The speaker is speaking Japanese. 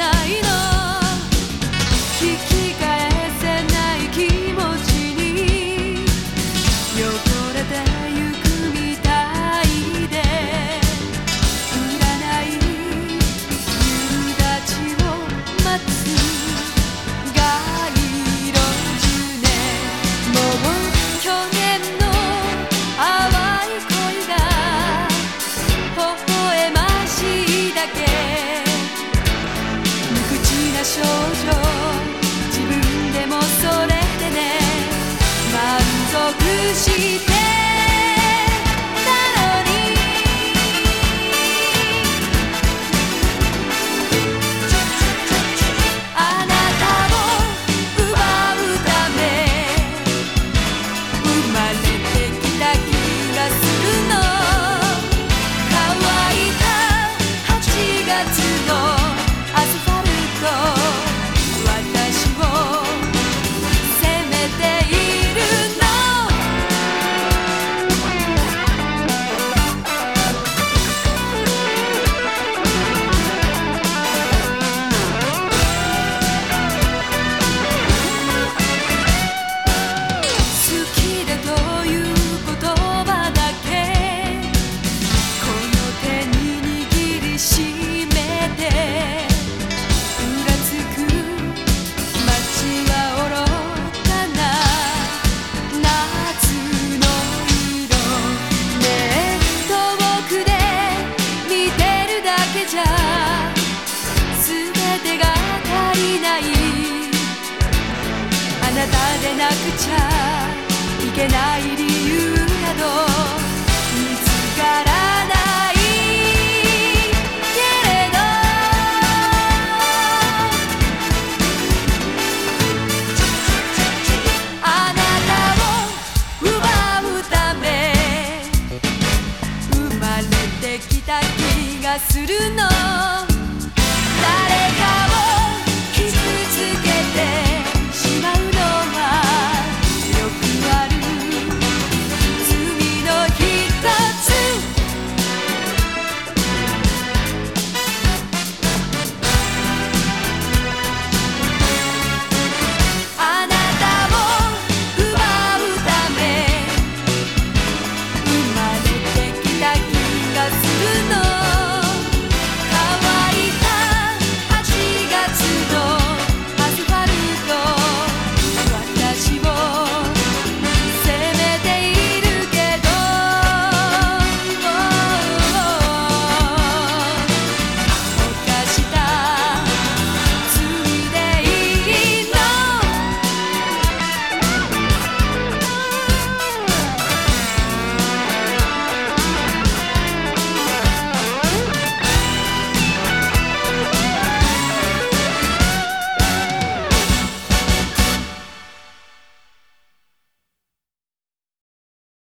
ないのしてでなくちゃいけない理由など見つからないけれど。あなたを奪うため生まれてきた気がするの。